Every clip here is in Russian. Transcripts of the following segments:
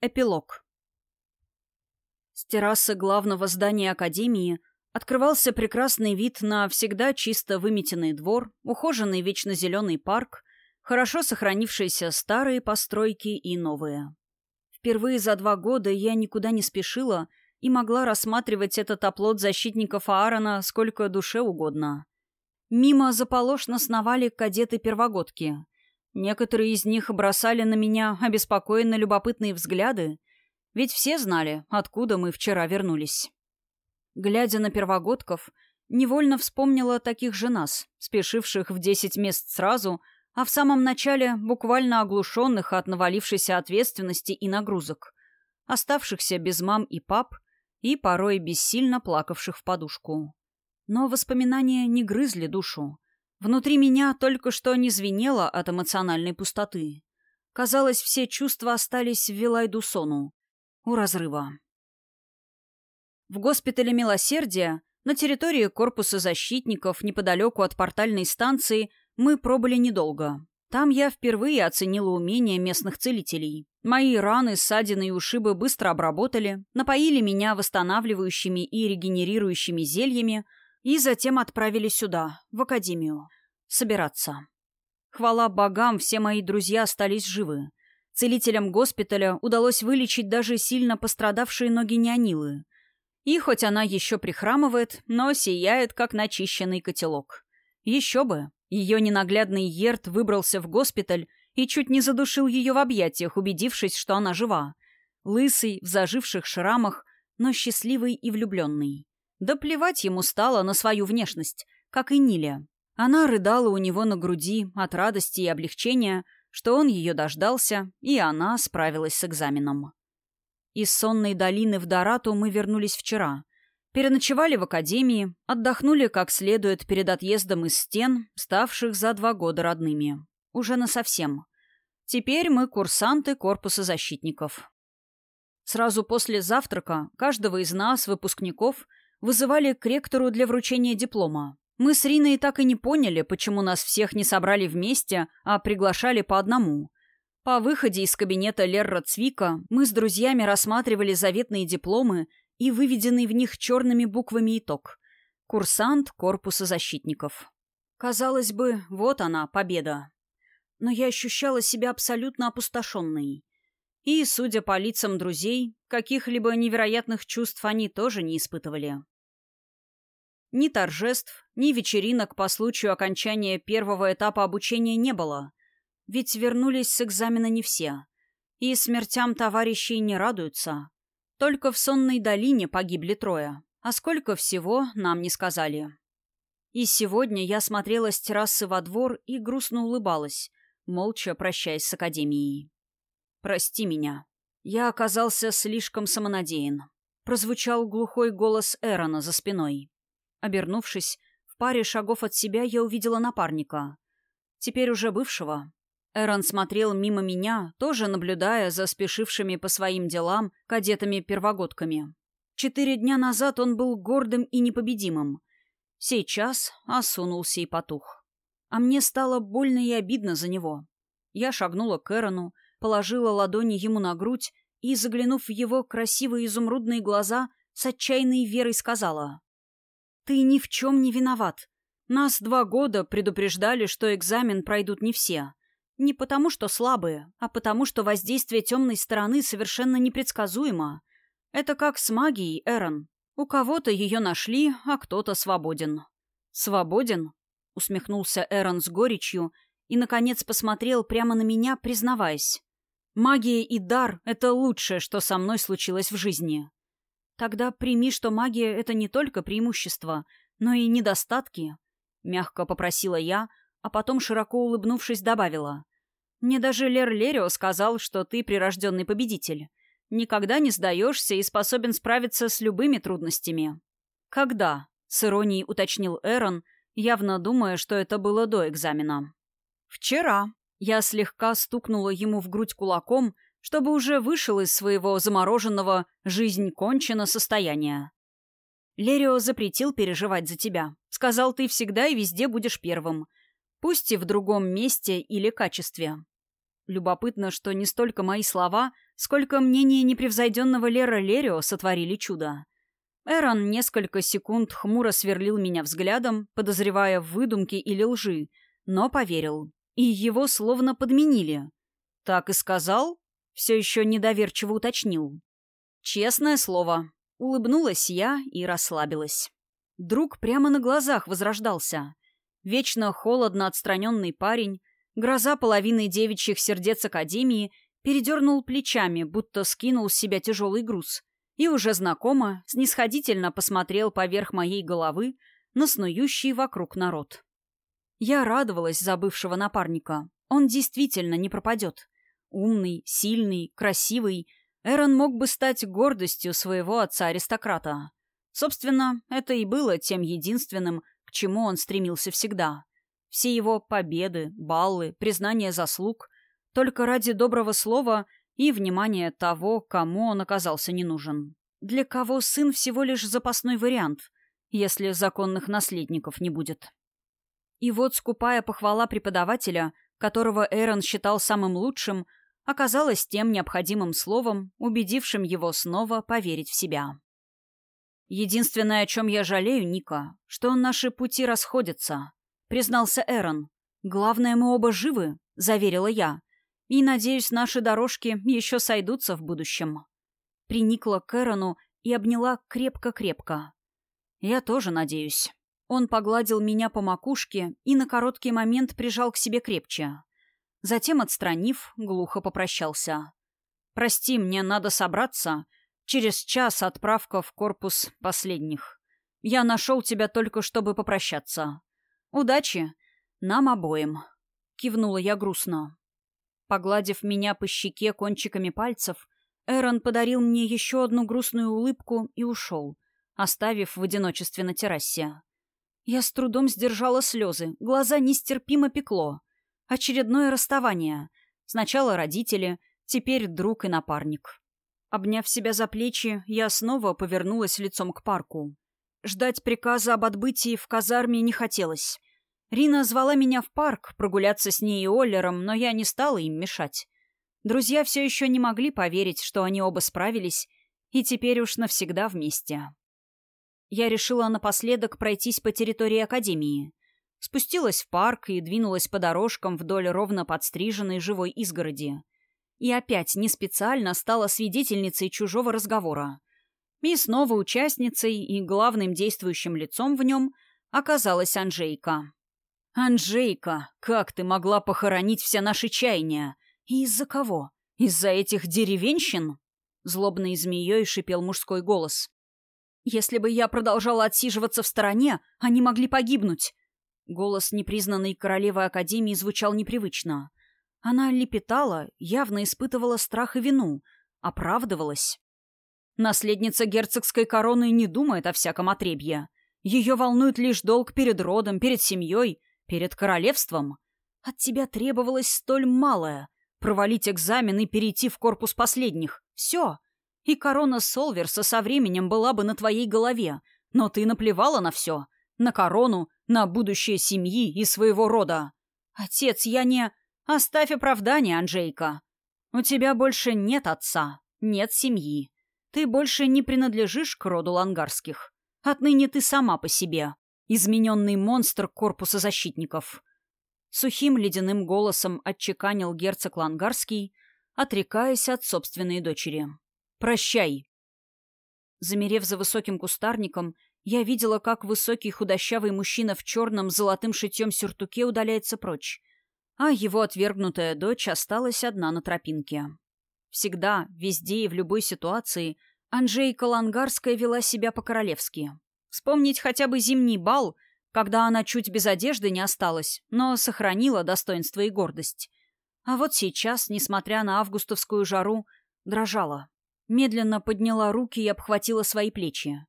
Эпилог. С террасы главного здания Академии открывался прекрасный вид на всегда чисто выметенный двор, ухоженный вечно зеленый парк, хорошо сохранившиеся старые постройки и новые. Впервые за два года я никуда не спешила и могла рассматривать этот оплот защитников Аарона сколько душе угодно. Мимо заполошно сновали кадеты-первогодки — Некоторые из них бросали на меня обеспокоенно любопытные взгляды, ведь все знали, откуда мы вчера вернулись. Глядя на первогодков, невольно вспомнила таких же нас, спешивших в десять мест сразу, а в самом начале буквально оглушенных от навалившейся ответственности и нагрузок, оставшихся без мам и пап и порой бессильно плакавших в подушку. Но воспоминания не грызли душу. Внутри меня только что не звенело от эмоциональной пустоты. Казалось, все чувства остались в Вилайдусону. У разрыва. В госпитале Милосердия, на территории корпуса защитников, неподалеку от портальной станции, мы пробыли недолго. Там я впервые оценила умения местных целителей. Мои раны, ссадины и ушибы быстро обработали, напоили меня восстанавливающими и регенерирующими зельями — и затем отправили сюда, в академию. Собираться. Хвала богам, все мои друзья остались живы. Целителям госпиталя удалось вылечить даже сильно пострадавшие ноги Неонилы. И хоть она еще прихрамывает, но сияет, как начищенный котелок. Еще бы. Ее ненаглядный Ерт выбрался в госпиталь и чуть не задушил ее в объятиях, убедившись, что она жива. Лысый, в заживших шрамах, но счастливый и влюбленный. Да плевать ему стало на свою внешность, как и Ниля. Она рыдала у него на груди от радости и облегчения, что он ее дождался, и она справилась с экзаменом. Из сонной долины в Дорату мы вернулись вчера. Переночевали в академии, отдохнули как следует перед отъездом из стен, ставших за два года родными. Уже насовсем. Теперь мы курсанты корпуса защитников. Сразу после завтрака каждого из нас, выпускников, вызывали к ректору для вручения диплома. Мы с Риной так и не поняли, почему нас всех не собрали вместе, а приглашали по одному. По выходе из кабинета Лерра Цвика мы с друзьями рассматривали заветные дипломы и выведенный в них черными буквами итог. Курсант корпуса защитников. Казалось бы, вот она, победа. Но я ощущала себя абсолютно опустошенной. И, судя по лицам друзей, каких-либо невероятных чувств они тоже не испытывали. Ни торжеств, ни вечеринок по случаю окончания первого этапа обучения не было. Ведь вернулись с экзамена не все. И смертям товарищей не радуются. Только в сонной долине погибли трое. А сколько всего, нам не сказали. И сегодня я смотрела с террасы во двор и грустно улыбалась, молча прощаясь с академией. «Прости меня. Я оказался слишком самонадеян». Прозвучал глухой голос Эрона за спиной. Обернувшись, в паре шагов от себя я увидела напарника. Теперь уже бывшего. Эрон смотрел мимо меня, тоже наблюдая за спешившими по своим делам кадетами-первогодками. Четыре дня назад он был гордым и непобедимым. Сейчас осунулся и потух. А мне стало больно и обидно за него. Я шагнула к Эрону, положила ладони ему на грудь и, заглянув в его красивые изумрудные глаза, с отчаянной верой сказала. «Ты ни в чем не виноват. Нас два года предупреждали, что экзамен пройдут не все. Не потому, что слабые, а потому, что воздействие темной стороны совершенно непредсказуемо. Это как с магией, Эрон. У кого-то ее нашли, а кто-то свободен». «Свободен?» — усмехнулся Эрон с горечью и, наконец, посмотрел прямо на меня, признаваясь. Магия и дар — это лучшее, что со мной случилось в жизни. Тогда прими, что магия — это не только преимущество, но и недостатки. Мягко попросила я, а потом, широко улыбнувшись, добавила. Мне даже Лер Лерио сказал, что ты прирожденный победитель. Никогда не сдаешься и способен справиться с любыми трудностями. Когда? С иронией уточнил Эрон, явно думая, что это было до экзамена. Вчера, я слегка стукнула ему в грудь кулаком, чтобы уже вышел из своего замороженного «жизнь кончена» состояния. Лерио запретил переживать за тебя. Сказал, ты всегда и везде будешь первым. Пусть и в другом месте или качестве. Любопытно, что не столько мои слова, сколько мнение непревзойденного Лера Лерио сотворили чудо. Эрон несколько секунд хмуро сверлил меня взглядом, подозревая в выдумке или лжи, но поверил. И его словно подменили. «Так и сказал?» — все еще недоверчиво уточнил. «Честное слово». Улыбнулась я и расслабилась. Друг прямо на глазах возрождался. Вечно холодно отстраненный парень, гроза половины девичьих сердец Академии, передернул плечами, будто скинул с себя тяжелый груз, и уже знакомо, снисходительно посмотрел поверх моей головы на снующий вокруг народ. Я радовалась за бывшего напарника. Он действительно не пропадет. Умный, сильный, красивый. Эрон мог бы стать гордостью своего отца-аристократа. Собственно, это и было тем единственным, к чему он стремился всегда. Все его победы, баллы, признание заслуг — только ради доброго слова и внимания того, кому он оказался не нужен. Для кого сын всего лишь запасной вариант, если законных наследников не будет. И вот скупая похвала преподавателя, которого Эрон считал самым лучшим, оказалась тем необходимым словом, убедившим его снова поверить в себя. «Единственное, о чем я жалею, Ника, что наши пути расходятся», — признался Эрон. «Главное, мы оба живы», — заверила я. «И, надеюсь, наши дорожки еще сойдутся в будущем». Приникла к Эрону и обняла крепко-крепко. «Я тоже надеюсь». Он погладил меня по макушке и на короткий момент прижал к себе крепче. Затем, отстранив, глухо попрощался. «Прости, мне надо собраться. Через час отправка в корпус последних. Я нашел тебя только, чтобы попрощаться. Удачи! Нам обоим!» Кивнула я грустно. Погладив меня по щеке кончиками пальцев, Эрон подарил мне еще одну грустную улыбку и ушел, оставив в одиночестве на террасе. Я с трудом сдержала слезы, глаза нестерпимо пекло. Очередное расставание. Сначала родители, теперь друг и напарник. Обняв себя за плечи, я снова повернулась лицом к парку. Ждать приказа об отбытии в казарме не хотелось. Рина звала меня в парк, прогуляться с ней и Оллером, но я не стала им мешать. Друзья все еще не могли поверить, что они оба справились, и теперь уж навсегда вместе. Я решила напоследок пройтись по территории Академии. Спустилась в парк и двинулась по дорожкам вдоль ровно подстриженной живой изгороди. И опять не специально стала свидетельницей чужого разговора. И снова участницей и главным действующим лицом в нем оказалась Анжейка. «Анжейка, как ты могла похоронить все наши чаяния? И из-за кого? Из-за этих деревенщин?» Злобной змеей шипел мужской голос. Если бы я продолжала отсиживаться в стороне, они могли погибнуть. Голос непризнанной королевы Академии звучал непривычно. Она лепетала, явно испытывала страх и вину, оправдывалась. Наследница герцогской короны не думает о всяком отребье. Ее волнует лишь долг перед родом, перед семьей, перед королевством. От тебя требовалось столь малое — провалить экзамен и перейти в корпус последних. Все. И корона Солверса со временем была бы на твоей голове, но ты наплевала на все. На корону, на будущее семьи и своего рода. Отец, я не... Оставь оправдание, Анжейка. У тебя больше нет отца, нет семьи. Ты больше не принадлежишь к роду лангарских. Отныне ты сама по себе. Измененный монстр корпуса защитников. Сухим ледяным голосом отчеканил герцог Лангарский, отрекаясь от собственной дочери. Прощай!» Замерев за высоким кустарником, я видела, как высокий худощавый мужчина в черном золотым шитьем сюртуке удаляется прочь, а его отвергнутая дочь осталась одна на тропинке. Всегда, везде и в любой ситуации Анжейка Лангарская вела себя по-королевски. Вспомнить хотя бы зимний бал, когда она чуть без одежды не осталась, но сохранила достоинство и гордость. А вот сейчас, несмотря на августовскую жару, дрожала. Медленно подняла руки и обхватила свои плечи.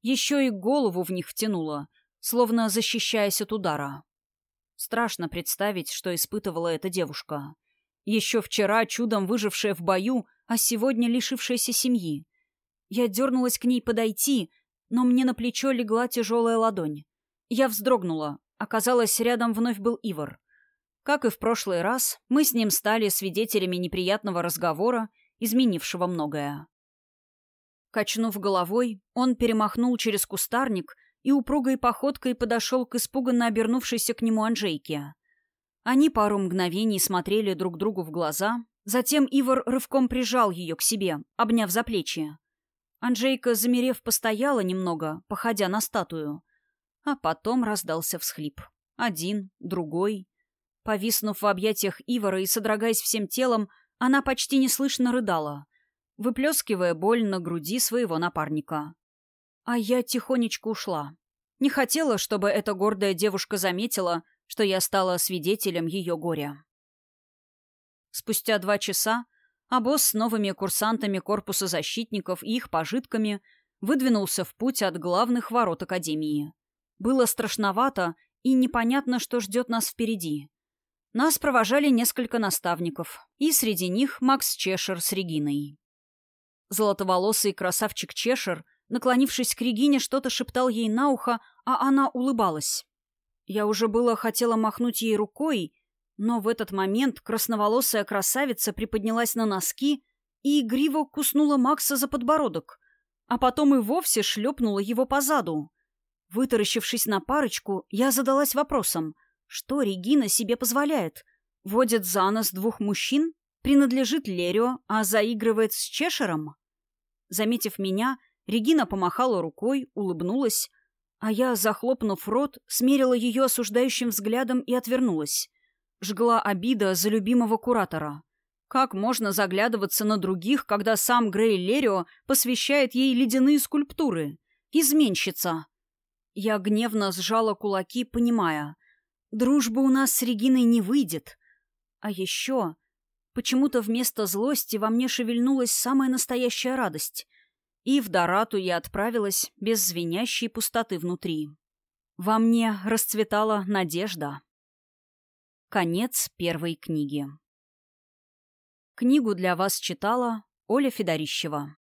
Еще и голову в них втянула, словно защищаясь от удара. Страшно представить, что испытывала эта девушка. Еще вчера чудом выжившая в бою, а сегодня лишившаяся семьи. Я дернулась к ней подойти, но мне на плечо легла тяжелая ладонь. Я вздрогнула. Оказалось, рядом вновь был Ивар. Как и в прошлый раз, мы с ним стали свидетелями неприятного разговора, изменившего многое. Качнув головой, он перемахнул через кустарник и упругой походкой подошел к испуганно обернувшейся к нему Анжейке. Они пару мгновений смотрели друг другу в глаза, затем Ивар рывком прижал ее к себе, обняв за плечи. Анжейка, замерев, постояла немного, походя на статую. А потом раздался всхлип. Один, другой. Повиснув в объятиях Ивара и содрогаясь всем телом, она почти неслышно рыдала, выплескивая боль на груди своего напарника. А я тихонечко ушла. Не хотела, чтобы эта гордая девушка заметила, что я стала свидетелем ее горя. Спустя два часа босс с новыми курсантами корпуса защитников и их пожитками выдвинулся в путь от главных ворот Академии. Было страшновато и непонятно, что ждет нас впереди. Нас провожали несколько наставников, и среди них Макс Чешер с Региной. Золотоволосый красавчик Чешер, наклонившись к Регине, что-то шептал ей на ухо, а она улыбалась. Я уже было хотела махнуть ей рукой, но в этот момент красноволосая красавица приподнялась на носки и игриво куснула Макса за подбородок, а потом и вовсе шлепнула его по заду. Вытаращившись на парочку, я задалась вопросом, что Регина себе позволяет? Водит за нос двух мужчин? Принадлежит Лерио, а заигрывает с Чешером? Заметив меня, Регина помахала рукой, улыбнулась, а я, захлопнув рот, смерила ее осуждающим взглядом и отвернулась жгла обида за любимого куратора. Как можно заглядываться на других, когда сам Грей Лерио посвящает ей ледяные скульптуры? Изменщица. Я гневно сжала кулаки, понимая. Дружба у нас с Региной не выйдет. А еще... Почему-то вместо злости во мне шевельнулась самая настоящая радость. И в Дорату я отправилась без звенящей пустоты внутри. Во мне расцветала надежда. Конец первой книги. Книгу для вас читала Оля Федорищева.